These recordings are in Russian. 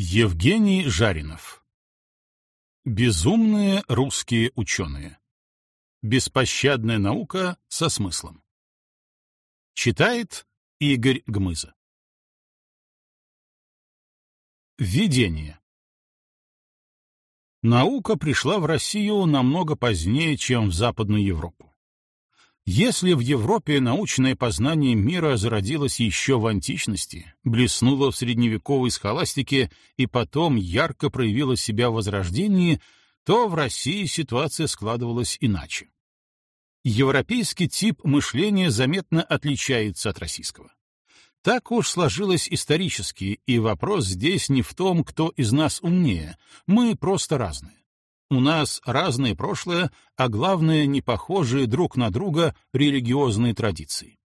Евгений Жаринов. Безумные русские ученые. Беспощадная наука со смыслом. Читает Игорь Гмыза. Введение. Наука пришла в Россию намного позднее, чем в Западную Европу. Если в Европе научное познание мира зародилось еще в античности, блеснуло в средневековой схоластике и потом ярко проявило себя в Возрождении, то в России ситуация складывалась иначе. Европейский тип мышления заметно отличается от российского. Так уж сложилось исторически, и вопрос здесь не в том, кто из нас умнее, мы просто разные. У нас разное прошлое, а главное, не похожие друг на друга религиозные традиции.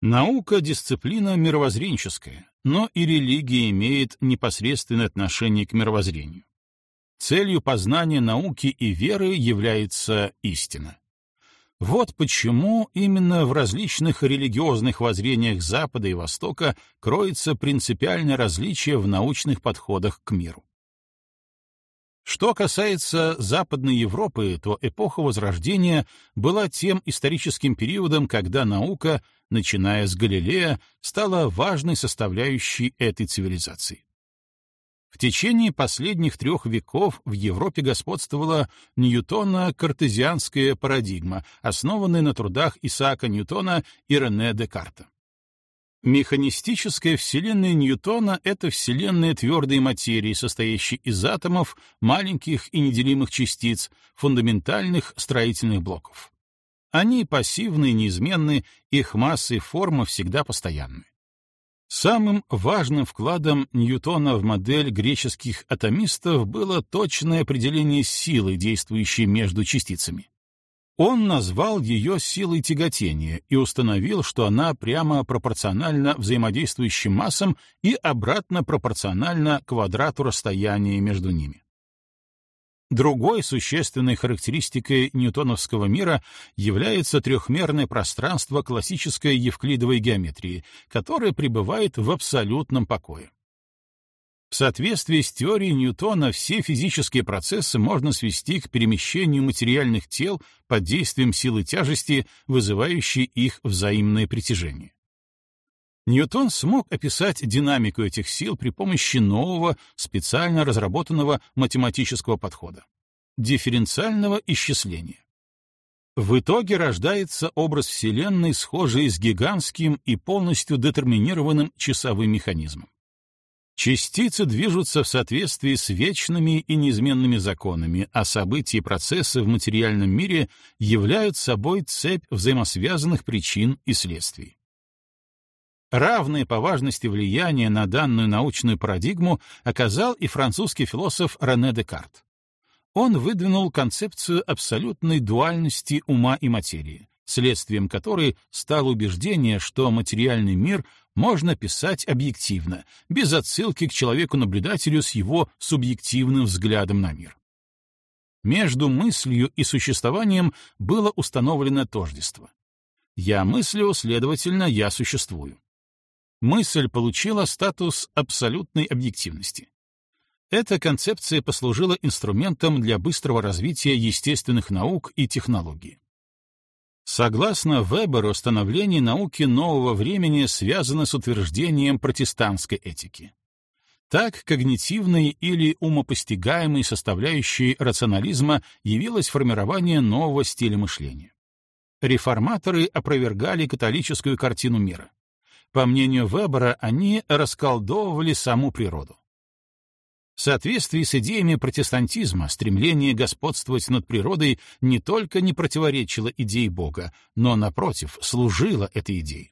Наука — дисциплина мировоззренческая, но и религия имеет непосредственное отношение к мировоззрению. Целью познания науки и веры является истина. Вот почему именно в различных религиозных воззрениях Запада и Востока кроется принципиальное различие в научных подходах к миру. Что касается Западной Европы, то эпоха Возрождения была тем историческим периодом, когда наука, начиная с Галилея, стала важной составляющей этой цивилизации. В течение последних трех веков в Европе господствовала Ньютона-картезианская парадигма, основанная на трудах Исаака Ньютона и Рене Декарта. Механистическая вселенная Ньютона — это вселенная твердой материи, состоящей из атомов, маленьких и неделимых частиц, фундаментальных строительных блоков. Они пассивны неизменны, их масса и форма всегда постоянны. Самым важным вкладом Ньютона в модель греческих атомистов было точное определение силы, действующей между частицами. Он назвал ее силой тяготения и установил, что она прямо пропорциональна взаимодействующим массам и обратно пропорциональна квадрату расстояния между ними. Другой существенной характеристикой ньютоновского мира является трехмерное пространство классической евклидовой геометрии, которое пребывает в абсолютном покое. В соответствии с теорией Ньютона все физические процессы можно свести к перемещению материальных тел под действием силы тяжести, вызывающей их взаимное притяжение. Ньютон смог описать динамику этих сил при помощи нового, специально разработанного математического подхода — дифференциального исчисления. В итоге рождается образ Вселенной, схожий с гигантским и полностью детерминированным часовым механизмом. Частицы движутся в соответствии с вечными и неизменными законами, а события и процессы в материальном мире являются собой цепь взаимосвязанных причин и следствий. Равное по важности влияние на данную научную парадигму оказал и французский философ Рене Декарт. Он выдвинул концепцию абсолютной дуальности ума и материи, следствием которой стало убеждение, что материальный мир можно писать объективно, без отсылки к человеку-наблюдателю с его субъективным взглядом на мир. Между мыслью и существованием было установлено тождество. Я мыслю, следовательно, я существую. Мысль получила статус абсолютной объективности. Эта концепция послужила инструментом для быстрого развития естественных наук и технологий. Согласно Веберу, становление науки нового времени связано с утверждением протестантской этики. Так, когнитивной или умопостигаемой составляющей рационализма явилось формирование нового стиля мышления. Реформаторы опровергали католическую картину мира. По мнению Вебера, они расколдовывали саму природу. В соответствии с идеями протестантизма стремление господствовать над природой не только не противоречило идее Бога, но, напротив, служило этой идее.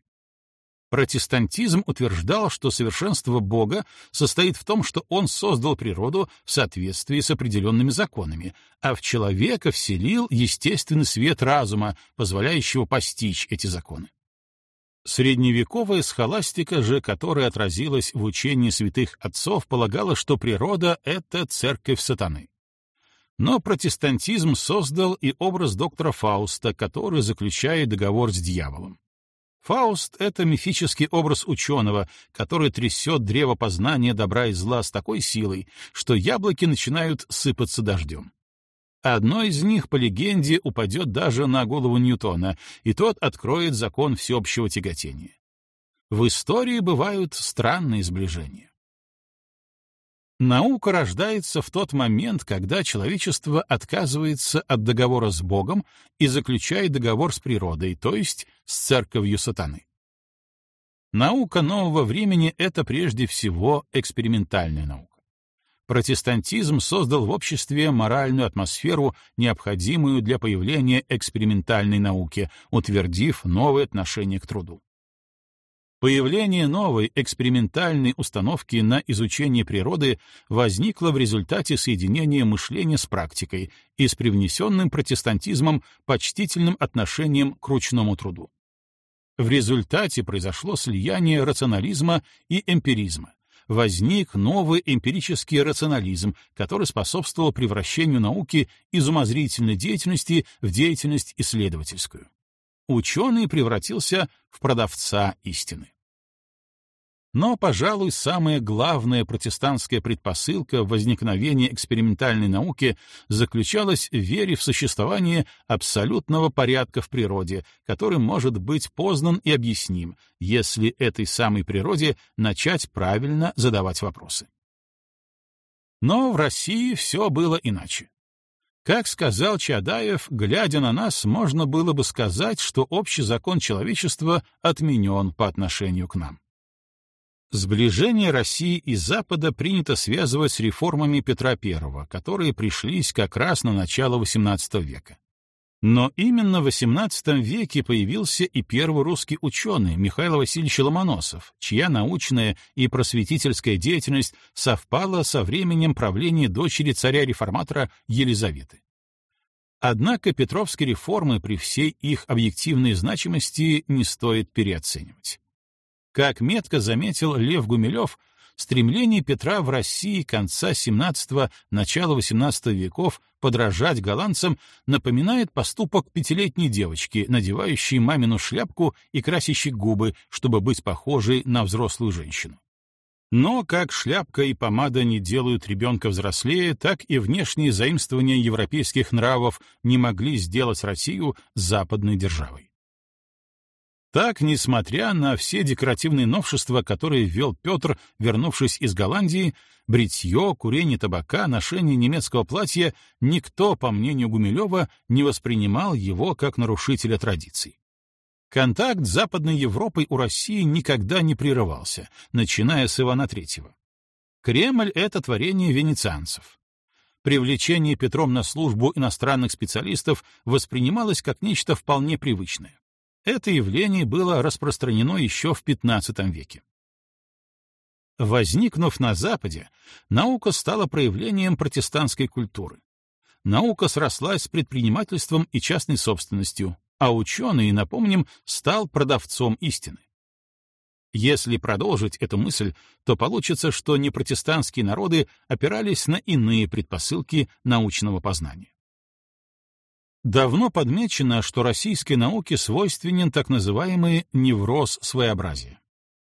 Протестантизм утверждал, что совершенство Бога состоит в том, что Он создал природу в соответствии с определенными законами, а в человека вселил естественный свет разума, позволяющего постичь эти законы. Средневековая схоластика же, которая отразилась в учении святых отцов, полагала, что природа — это церковь сатаны. Но протестантизм создал и образ доктора Фауста, который заключает договор с дьяволом. Фауст — это мифический образ ученого, который трясет древо познания добра и зла с такой силой, что яблоки начинают сыпаться дождем. Одно из них, по легенде, упадет даже на голову Ньютона, и тот откроет закон всеобщего тяготения. В истории бывают странные сближения. Наука рождается в тот момент, когда человечество отказывается от договора с Богом и заключает договор с природой, то есть с церковью сатаны. Наука нового времени — это прежде всего экспериментальная наука. Протестантизм создал в обществе моральную атмосферу, необходимую для появления экспериментальной науки, утвердив новое отношение к труду. Появление новой экспериментальной установки на изучение природы возникло в результате соединения мышления с практикой и с привнесенным протестантизмом почтительным отношением к ручному труду. В результате произошло слияние рационализма и эмпиризма. Возник новый эмпирический рационализм, который способствовал превращению науки из умозрительной деятельности в деятельность исследовательскую ученый превратился в продавца истины. Но, пожалуй, самая главная протестантская предпосылка возникновения экспериментальной науки заключалась в вере в существование абсолютного порядка в природе, который может быть познан и объясним, если этой самой природе начать правильно задавать вопросы. Но в России все было иначе. Как сказал Чадаев, глядя на нас, можно было бы сказать, что общий закон человечества отменен по отношению к нам. Сближение России и Запада принято связывать с реформами Петра I, которые пришлись как раз на начало XVIII века. Но именно в XVIII веке появился и первый русский ученый Михаил Васильевич Ломоносов, чья научная и просветительская деятельность совпала со временем правления дочери царя-реформатора Елизаветы. Однако петровские реформы при всей их объективной значимости не стоит переоценивать. Как метко заметил Лев Гумилев, стремление Петра в России конца XVII — начала XVIII веков подражать голландцам напоминает поступок пятилетней девочки, надевающей мамину шляпку и красящей губы, чтобы быть похожей на взрослую женщину. Но как шляпка и помада не делают ребенка взрослее, так и внешние заимствования европейских нравов не могли сделать Россию западной державой. Так, несмотря на все декоративные новшества, которые ввел Петр, вернувшись из Голландии, бритье, курение табака, ношение немецкого платья, никто, по мнению Гумилева, не воспринимал его как нарушителя традиций. Контакт с Западной Европой у России никогда не прерывался, начиная с Ивана III. Кремль — это творение венецианцев. Привлечение Петром на службу иностранных специалистов воспринималось как нечто вполне привычное. Это явление было распространено еще в XV веке. Возникнув на Западе, наука стала проявлением протестантской культуры. Наука срослась с предпринимательством и частной собственностью, а ученый, напомним, стал продавцом истины. Если продолжить эту мысль, то получится, что непротестантские народы опирались на иные предпосылки научного познания. Давно подмечено, что российской науке свойственен так называемый невроз своеобразия.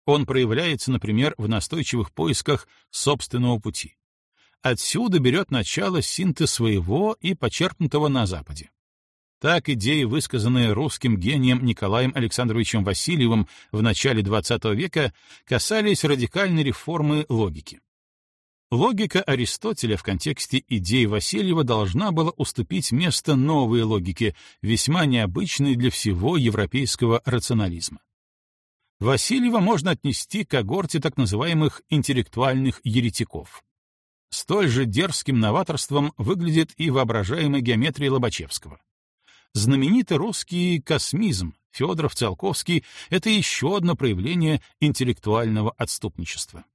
Он проявляется, например, в настойчивых поисках собственного пути. Отсюда берет начало синтез своего и почерпнутого на Западе. Так идеи, высказанные русским гением Николаем Александровичем Васильевым в начале XX века, касались радикальной реформы логики. Логика Аристотеля в контексте идей Васильева должна была уступить место новой логике, весьма необычной для всего европейского рационализма. Васильева можно отнести к когорте так называемых интеллектуальных еретиков. Столь же дерзким новаторством выглядит и воображаемая геометрия Лобачевского. Знаменитый русский космизм Федоров-Циолковский — это еще одно проявление интеллектуального отступничества.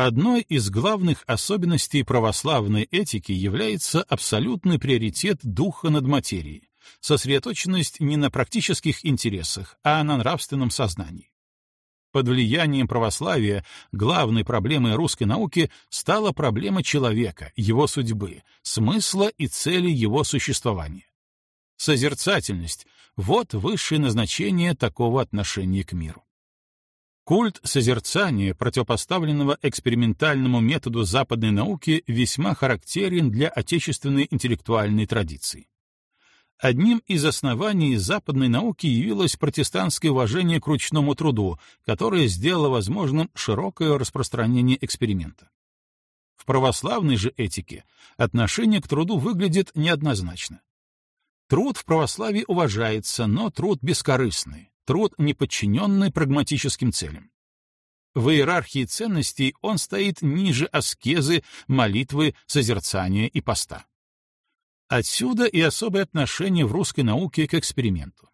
Одной из главных особенностей православной этики является абсолютный приоритет духа над материей, сосредоточенность не на практических интересах, а на нравственном сознании. Под влиянием православия главной проблемой русской науки стала проблема человека, его судьбы, смысла и цели его существования. Созерцательность Вот высшее назначение такого отношения к миру. Культ созерцания, противопоставленного экспериментальному методу западной науки, весьма характерен для отечественной интеллектуальной традиции. Одним из оснований западной науки явилось протестантское уважение к ручному труду, которое сделало возможным широкое распространение эксперимента. В православной же этике отношение к труду выглядит неоднозначно. Труд в православии уважается, но труд бескорыстный, труд, не подчиненный прагматическим целям. В иерархии ценностей он стоит ниже аскезы, молитвы, созерцания и поста. Отсюда и особое отношение в русской науке к эксперименту.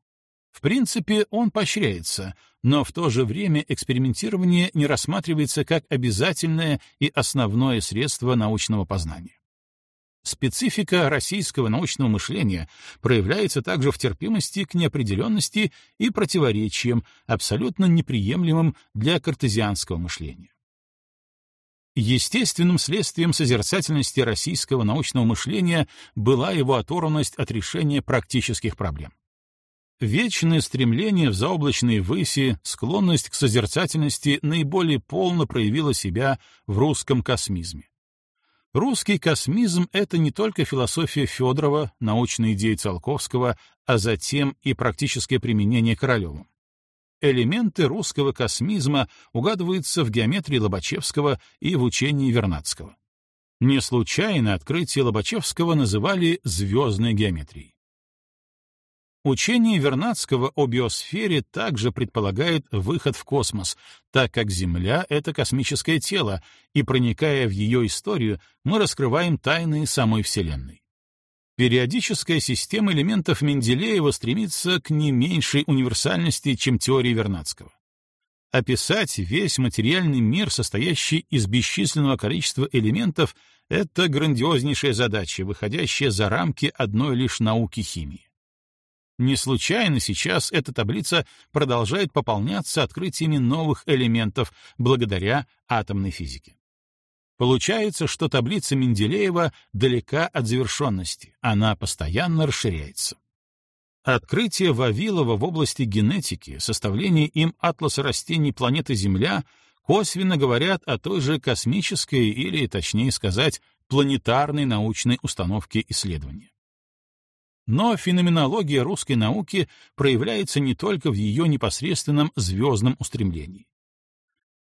В принципе, он поощряется, но в то же время экспериментирование не рассматривается как обязательное и основное средство научного познания. Специфика российского научного мышления проявляется также в терпимости к неопределенности и противоречиям, абсолютно неприемлемым для картезианского мышления. Естественным следствием созерцательности российского научного мышления была его оторванность от решения практических проблем. Вечное стремление в заоблачные выси, склонность к созерцательности наиболее полно проявила себя в русском космизме. Русский космизм — это не только философия Федорова, научные идеи Циолковского, а затем и практическое применение Королевым. Элементы русского космизма угадываются в геометрии Лобачевского и в учении Вернадского. Не случайно открытие Лобачевского называли звездной геометрией. Учение Вернадского о биосфере также предполагает выход в космос, так как Земля — это космическое тело, и, проникая в ее историю, мы раскрываем тайны самой Вселенной. Периодическая система элементов Менделеева стремится к не меньшей универсальности, чем теория Вернадского. Описать весь материальный мир, состоящий из бесчисленного количества элементов, — это грандиознейшая задача, выходящая за рамки одной лишь науки химии. Не случайно сейчас эта таблица продолжает пополняться открытиями новых элементов благодаря атомной физике. Получается, что таблица Менделеева далека от завершенности, она постоянно расширяется. Открытие Вавилова в области генетики, составление им атласа растений планеты Земля косвенно говорят о той же космической или, точнее сказать, планетарной научной установке исследования. Но феноменология русской науки проявляется не только в ее непосредственном звездном устремлении.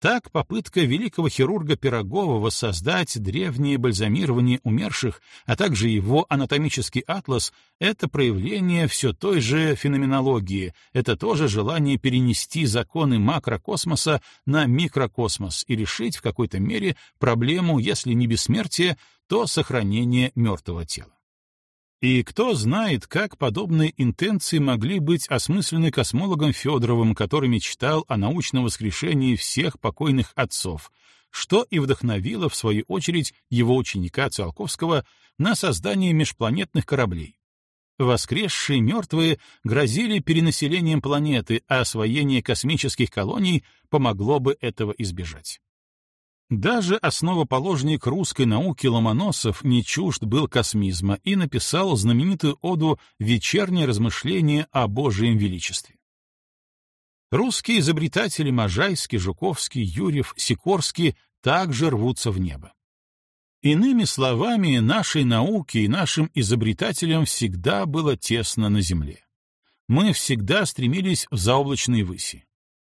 Так, попытка великого хирурга Пирогова воссоздать древнее бальзамирование умерших, а также его анатомический атлас — это проявление все той же феноменологии, это тоже желание перенести законы макрокосмоса на микрокосмос и решить в какой-то мере проблему, если не бессмертия, то сохранения мертвого тела. И кто знает, как подобные интенции могли быть осмыслены космологом Федоровым, который мечтал о научном воскрешении всех покойных отцов, что и вдохновило, в свою очередь, его ученика Циолковского на создание межпланетных кораблей. Воскресшие мертвые грозили перенаселением планеты, а освоение космических колоний помогло бы этого избежать. Даже основоположник русской науки Ломоносов не чужд был космизма и написал знаменитую оду «Вечернее размышление о Божьем величестве». Русские изобретатели Можайский, Жуковский, Юрьев, Сикорский также рвутся в небо. Иными словами, нашей науке и нашим изобретателям всегда было тесно на земле. Мы всегда стремились в заоблачные выси.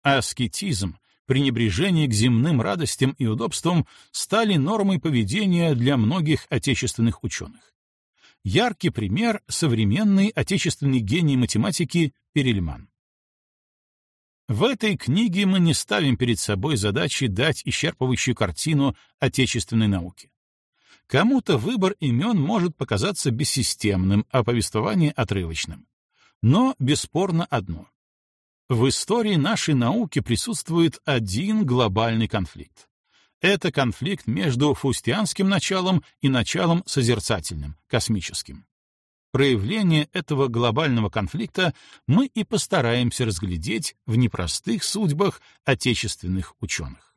Аскетизм, пренебрежение к земным радостям и удобствам стали нормой поведения для многих отечественных ученых. Яркий пример — современный отечественный гений математики Перельман. В этой книге мы не ставим перед собой задачи дать исчерпывающую картину отечественной науки. Кому-то выбор имен может показаться бессистемным, а повествование — отрывочным. Но бесспорно одно. В истории нашей науки присутствует один глобальный конфликт. Это конфликт между фустианским началом и началом созерцательным, космическим. Проявление этого глобального конфликта мы и постараемся разглядеть в непростых судьбах отечественных ученых.